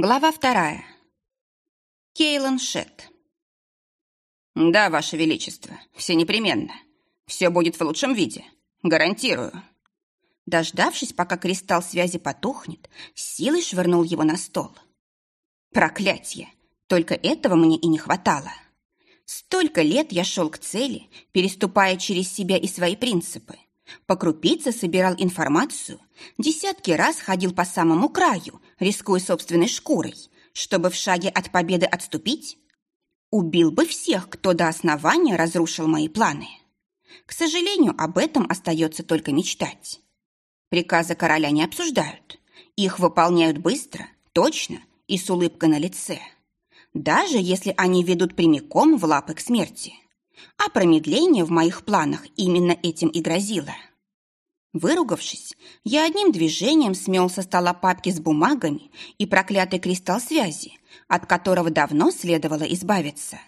Глава вторая. Кейлан Шет. Да, Ваше Величество, все непременно. Все будет в лучшем виде. Гарантирую. Дождавшись, пока кристалл связи потухнет, силой швырнул его на стол. Проклятье! Только этого мне и не хватало. Столько лет я шел к цели, переступая через себя и свои принципы. По крупице собирал информацию, десятки раз ходил по самому краю, рискуя собственной шкурой, чтобы в шаге от победы отступить. Убил бы всех, кто до основания разрушил мои планы. К сожалению, об этом остается только мечтать. Приказы короля не обсуждают. Их выполняют быстро, точно и с улыбкой на лице. Даже если они ведут прямиком в лапы к смерти а промедление в моих планах именно этим и грозило. Выругавшись, я одним движением смел со стола папки с бумагами и проклятый кристалл связи, от которого давно следовало избавиться.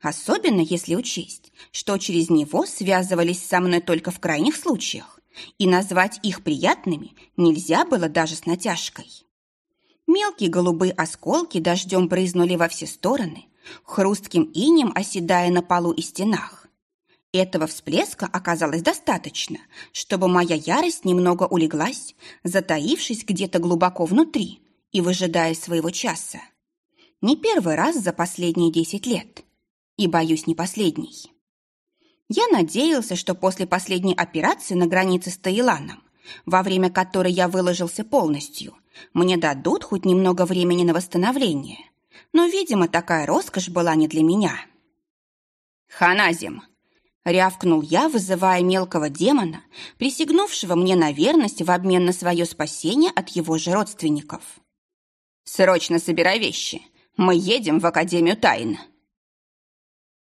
Особенно если учесть, что через него связывались со мной только в крайних случаях, и назвать их приятными нельзя было даже с натяжкой. Мелкие голубые осколки дождем брызнули во все стороны, хрустким инем оседая на полу и стенах. Этого всплеска оказалось достаточно, чтобы моя ярость немного улеглась, затаившись где-то глубоко внутри и выжидая своего часа. Не первый раз за последние десять лет. И, боюсь, не последний. Я надеялся, что после последней операции на границе с Таиланом, во время которой я выложился полностью, мне дадут хоть немного времени на восстановление – но, видимо, такая роскошь была не для меня. «Ханазим!» — рявкнул я, вызывая мелкого демона, присягнувшего мне на верность в обмен на свое спасение от его же родственников. «Срочно собирай вещи. Мы едем в Академию тайн».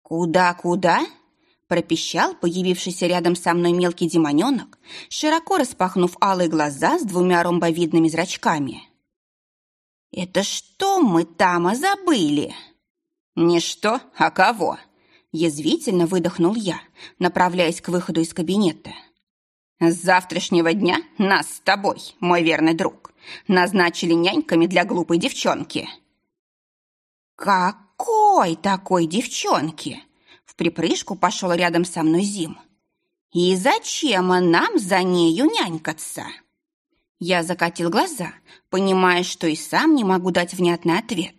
«Куда-куда?» — пропищал появившийся рядом со мной мелкий демоненок, широко распахнув алые глаза с двумя ромбовидными зрачками. «Это что мы там забыли?» «Не что, а кого?» Язвительно выдохнул я, направляясь к выходу из кабинета. «С завтрашнего дня нас с тобой, мой верный друг, назначили няньками для глупой девчонки». «Какой такой девчонки?» В припрыжку пошел рядом со мной Зим. «И зачем нам за нею нянькаться?» Я закатил глаза, понимая, что и сам не могу дать внятный ответ.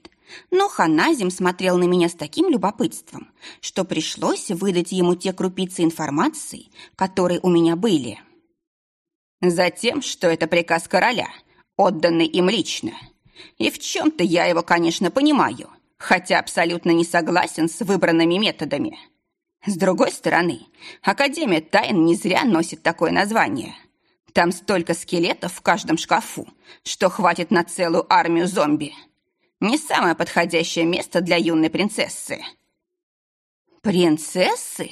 Но Ханазим смотрел на меня с таким любопытством, что пришлось выдать ему те крупицы информации, которые у меня были. Затем, что это приказ короля, отданный им лично. И в чем-то я его, конечно, понимаю, хотя абсолютно не согласен с выбранными методами. С другой стороны, Академия тайн не зря носит такое название – там столько скелетов в каждом шкафу, что хватит на целую армию зомби. Не самое подходящее место для юной принцессы. «Принцессы?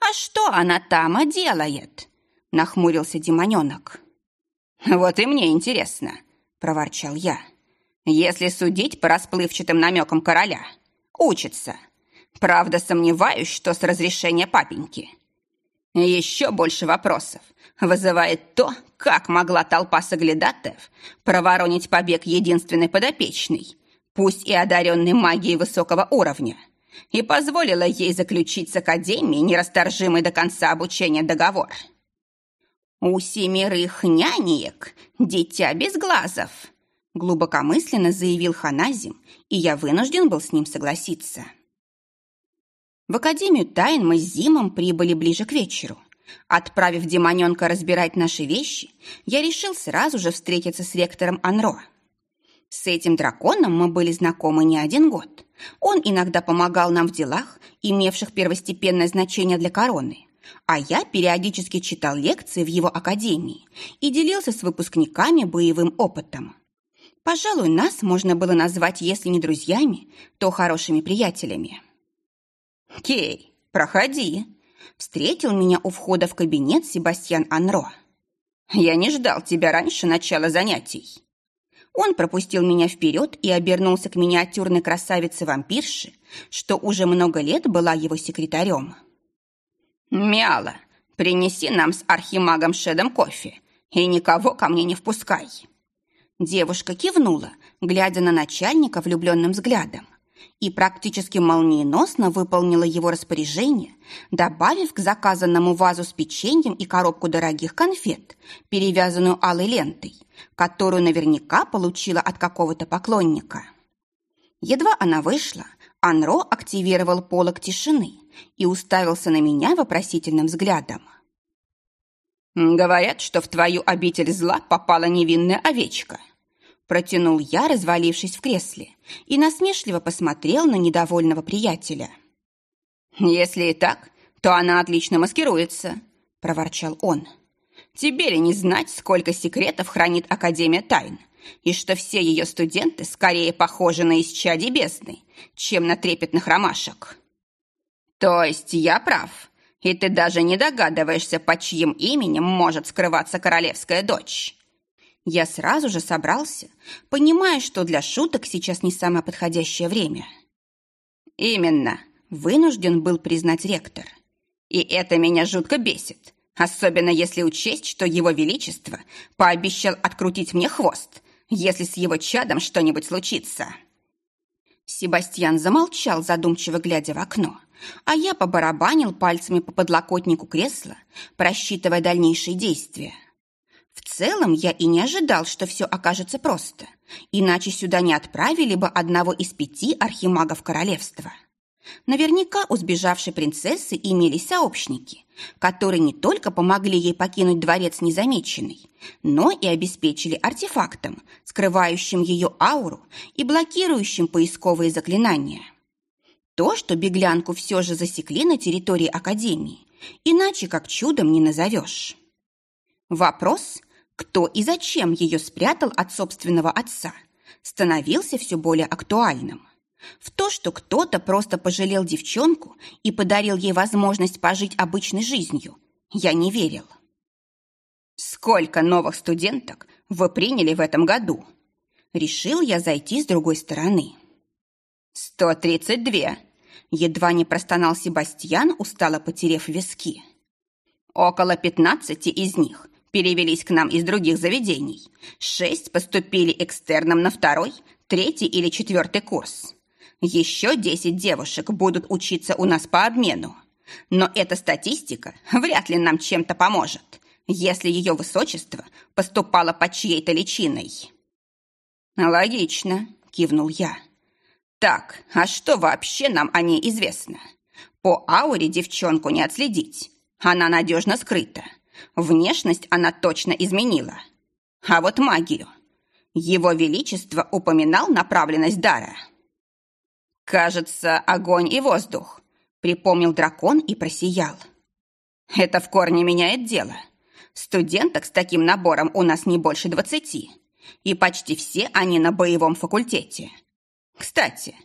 А что она там делает?» — нахмурился демоненок. «Вот и мне интересно», — проворчал я. «Если судить по расплывчатым намекам короля, учится. Правда, сомневаюсь, что с разрешения папеньки. Еще больше вопросов вызывает то, как могла толпа соглядатаев проворонить побег единственной подопечной, пусть и одаренной магией высокого уровня, и позволила ей заключить с Академией нерасторжимый до конца обучения договор. «У семерых нянеек дитя без глазов», глубокомысленно заявил Ханазим, и я вынужден был с ним согласиться. В Академию тайн мы с Зимом прибыли ближе к вечеру. Отправив демоненка разбирать наши вещи, я решил сразу же встретиться с ректором Анро. С этим драконом мы были знакомы не один год. Он иногда помогал нам в делах, имевших первостепенное значение для короны, а я периодически читал лекции в его академии и делился с выпускниками боевым опытом. Пожалуй, нас можно было назвать, если не друзьями, то хорошими приятелями. «Кей, проходи!» Встретил меня у входа в кабинет Себастьян Анро. «Я не ждал тебя раньше начала занятий». Он пропустил меня вперед и обернулся к миниатюрной красавице-вампирше, что уже много лет была его секретарем. «Мяла, принеси нам с архимагом Шедом кофе и никого ко мне не впускай». Девушка кивнула, глядя на начальника влюбленным взглядом, и практически молниеносно выполнила его распоряжение, добавив к заказанному вазу с печеньем и коробку дорогих конфет, перевязанную алой лентой, которую наверняка получила от какого-то поклонника. Едва она вышла, Анро активировал полог тишины и уставился на меня вопросительным взглядом. «Говорят, что в твою обитель зла попала невинная овечка», протянул я, развалившись в кресле, и насмешливо посмотрел на недовольного приятеля. «Если и так, то она отлично маскируется», проворчал он. «Тебе ли не знать, сколько секретов хранит Академия тайн, и что все ее студенты скорее похожи на исчадие бездны, чем на трепетных ромашек?» «То есть я прав?» И ты даже не догадываешься, под чьим именем может скрываться королевская дочь. Я сразу же собрался, понимая, что для шуток сейчас не самое подходящее время. Именно, вынужден был признать ректор. И это меня жутко бесит, особенно если учесть, что его величество пообещал открутить мне хвост, если с его чадом что-нибудь случится. Себастьян замолчал, задумчиво глядя в окно а я побарабанил пальцами по подлокотнику кресла, просчитывая дальнейшие действия. В целом я и не ожидал, что все окажется просто, иначе сюда не отправили бы одного из пяти архимагов королевства. Наверняка у сбежавшей принцессы имелись сообщники, которые не только помогли ей покинуть дворец незамеченной, но и обеспечили артефактом, скрывающим ее ауру и блокирующим поисковые заклинания. То, что беглянку все же засекли на территории Академии, иначе как чудом не назовешь. Вопрос, кто и зачем ее спрятал от собственного отца, становился все более актуальным. В то, что кто-то просто пожалел девчонку и подарил ей возможность пожить обычной жизнью, я не верил. «Сколько новых студенток вы приняли в этом году?» Решил я зайти с другой стороны. «Сто тридцать две!» Едва не простонал Себастьян, устало потерев виски. «Около пятнадцати из них перевелись к нам из других заведений. Шесть поступили экстерном на второй, третий или четвертый курс. Еще десять девушек будут учиться у нас по обмену. Но эта статистика вряд ли нам чем-то поможет, если ее высочество поступало под чьей-то личиной». «Логично», — кивнул я. Так, а что вообще нам о ней известно? По ауре девчонку не отследить. Она надежно скрыта. Внешность она точно изменила. А вот магию. Его Величество упоминал направленность дара. «Кажется, огонь и воздух», — припомнил дракон и просиял. «Это в корне меняет дело. Студенток с таким набором у нас не больше двадцати, и почти все они на боевом факультете. Кстати,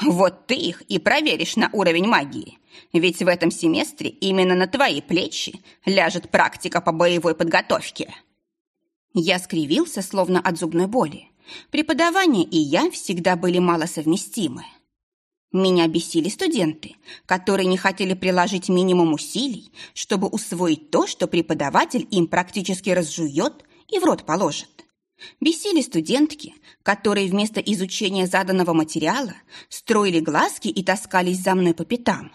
вот ты их и проверишь на уровень магии, ведь в этом семестре именно на твои плечи ляжет практика по боевой подготовке. Я скривился, словно от зубной боли. Преподавание и я всегда были малосовместимы. Меня бесили студенты, которые не хотели приложить минимум усилий, чтобы усвоить то, что преподаватель им практически разжует и в рот положит. Бесили студентки, которые вместо изучения заданного материала строили глазки и таскались за мной по пятам.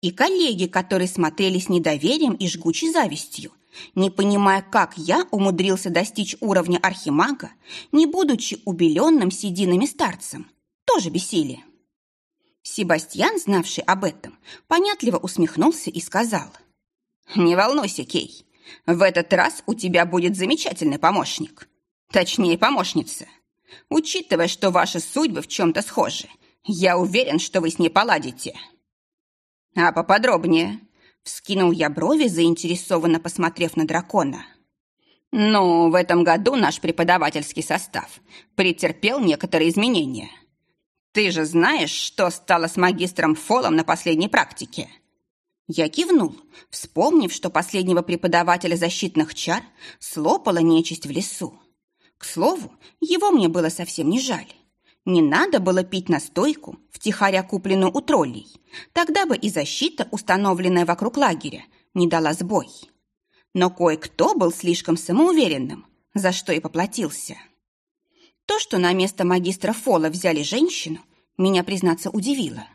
И коллеги, которые смотрели с недоверием и жгучей завистью, не понимая, как я умудрился достичь уровня архимага, не будучи убеленным сединами старцем, тоже бесили. Себастьян, знавший об этом, понятливо усмехнулся и сказал. «Не волнуйся, Кей, в этот раз у тебя будет замечательный помощник. Точнее, помощница. Учитывая, что ваши судьбы в чем-то схожи, я уверен, что вы с ней поладите. А поподробнее? Вскинул я брови, заинтересованно посмотрев на дракона. Ну, в этом году наш преподавательский состав претерпел некоторые изменения. Ты же знаешь, что стало с магистром Фолом на последней практике? Я кивнул, вспомнив, что последнего преподавателя защитных чар слопала нечисть в лесу. К слову, его мне было совсем не жаль. Не надо было пить настойку, втихаря купленную у троллей. Тогда бы и защита, установленная вокруг лагеря, не дала сбой. Но кое-кто был слишком самоуверенным, за что и поплатился. То, что на место магистра Фола взяли женщину, меня, признаться, удивило.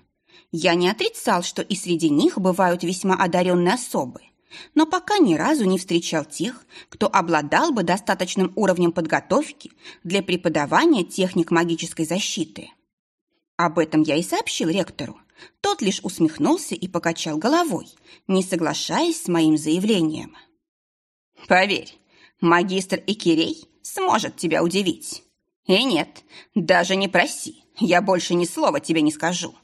Я не отрицал, что и среди них бывают весьма одаренные особы, но пока ни разу не встречал тех, кто обладал бы достаточным уровнем подготовки для преподавания техник магической защиты. Об этом я и сообщил ректору. Тот лишь усмехнулся и покачал головой, не соглашаясь с моим заявлением. «Поверь, магистр Икирей сможет тебя удивить. И нет, даже не проси, я больше ни слова тебе не скажу.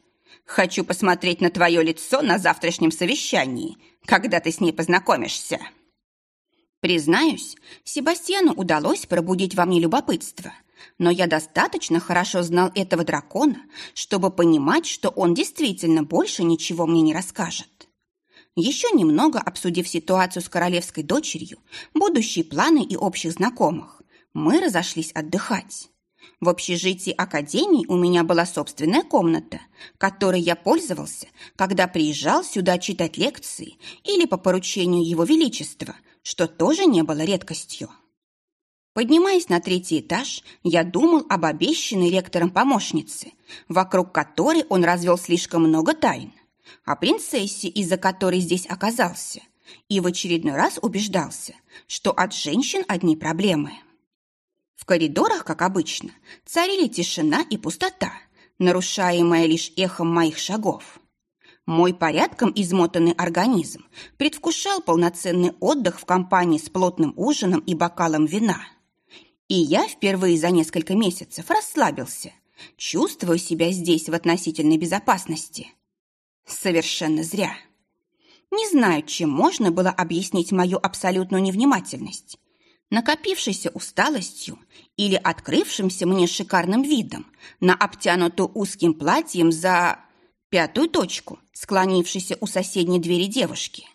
Хочу посмотреть на твое лицо на завтрашнем совещании, когда ты с ней познакомишься». Признаюсь, Себастьяну удалось пробудить во мне любопытство, но я достаточно хорошо знал этого дракона, чтобы понимать, что он действительно больше ничего мне не расскажет. Еще немного обсудив ситуацию с королевской дочерью, будущие планы и общих знакомых, мы разошлись отдыхать. В общежитии академии у меня была собственная комната, которой я пользовался, когда приезжал сюда читать лекции или по поручению Его Величества, что тоже не было редкостью. Поднимаясь на третий этаж, я думал об обещанной ректором помощнице, вокруг которой он развел слишком много тайн, о принцессе, из-за которой здесь оказался, и в очередной раз убеждался, что от женщин одни проблемы. В коридорах, как обычно, царили тишина и пустота, нарушаемая лишь эхом моих шагов. Мой порядком измотанный организм предвкушал полноценный отдых в компании с плотным ужином и бокалом вина. И я впервые за несколько месяцев расслабился, чувствуя себя здесь в относительной безопасности. Совершенно зря. Не знаю, чем можно было объяснить мою абсолютную невнимательность накопившейся усталостью или открывшимся мне шикарным видом на обтянутую узким платьем за пятую точку, склонившейся у соседней двери девушки.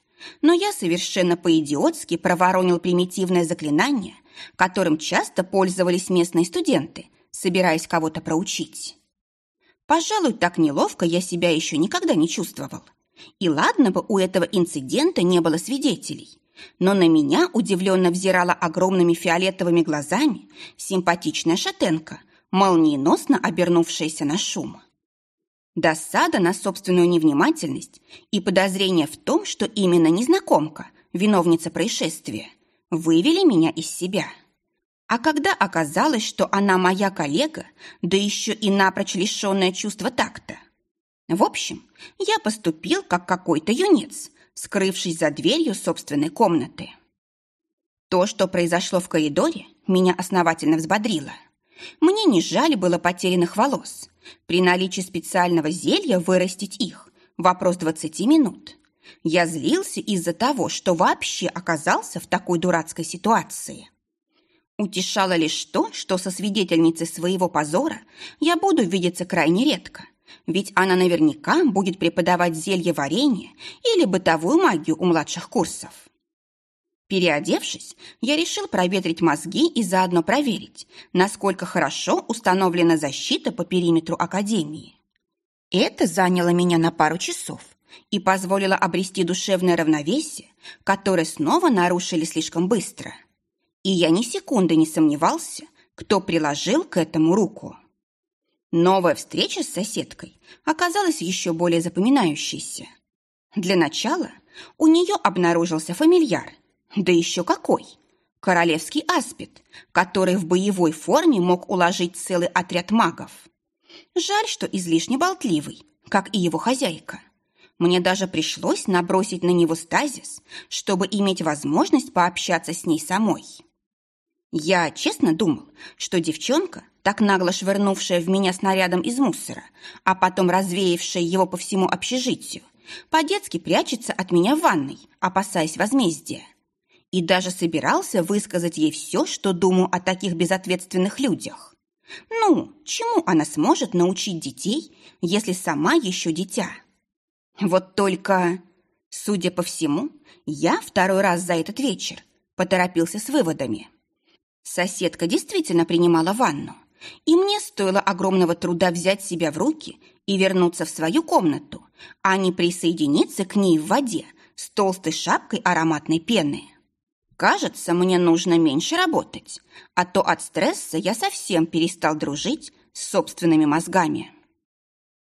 Но я совершенно по-идиотски проворонил примитивное заклинание, которым часто пользовались местные студенты, собираясь кого-то проучить. Пожалуй, так неловко я себя еще никогда не чувствовал. И ладно бы у этого инцидента не было свидетелей, но на меня удивленно взирала огромными фиолетовыми глазами симпатичная шатенка, молниеносно обернувшаяся на шум. Досада на собственную невнимательность и подозрение в том, что именно незнакомка, виновница происшествия, вывели меня из себя. А когда оказалось, что она моя коллега, да еще и напрочь лишенная чувства такта. В общем, я поступил как какой-то юнец, скрывшись за дверью собственной комнаты. То, что произошло в коридоре, меня основательно взбодрило. Мне не жаль было потерянных волос. При наличии специального зелья вырастить их – вопрос 20 минут. Я злился из-за того, что вообще оказался в такой дурацкой ситуации. Утешало лишь то, что со свидетельницей своего позора я буду видеться крайне редко – ведь она наверняка будет преподавать зелье варенье или бытовую магию у младших курсов. Переодевшись, я решил проветрить мозги и заодно проверить, насколько хорошо установлена защита по периметру Академии. Это заняло меня на пару часов и позволило обрести душевное равновесие, которое снова нарушили слишком быстро. И я ни секунды не сомневался, кто приложил к этому руку. Новая встреча с соседкой оказалась еще более запоминающейся. Для начала у нее обнаружился фамильяр, да еще какой! Королевский аспид, который в боевой форме мог уложить целый отряд магов. Жаль, что излишне болтливый, как и его хозяйка. Мне даже пришлось набросить на него стазис, чтобы иметь возможность пообщаться с ней самой. Я честно думал, что девчонка, так нагло швырнувшая в меня снарядом из мусора, а потом развеявшая его по всему общежитию, по-детски прячется от меня в ванной, опасаясь возмездия. И даже собирался высказать ей все, что думаю о таких безответственных людях. Ну, чему она сможет научить детей, если сама еще дитя? Вот только, судя по всему, я второй раз за этот вечер поторопился с выводами. Соседка действительно принимала ванну, и мне стоило огромного труда взять себя в руки и вернуться в свою комнату, а не присоединиться к ней в воде с толстой шапкой ароматной пены. Кажется, мне нужно меньше работать, а то от стресса я совсем перестал дружить с собственными мозгами.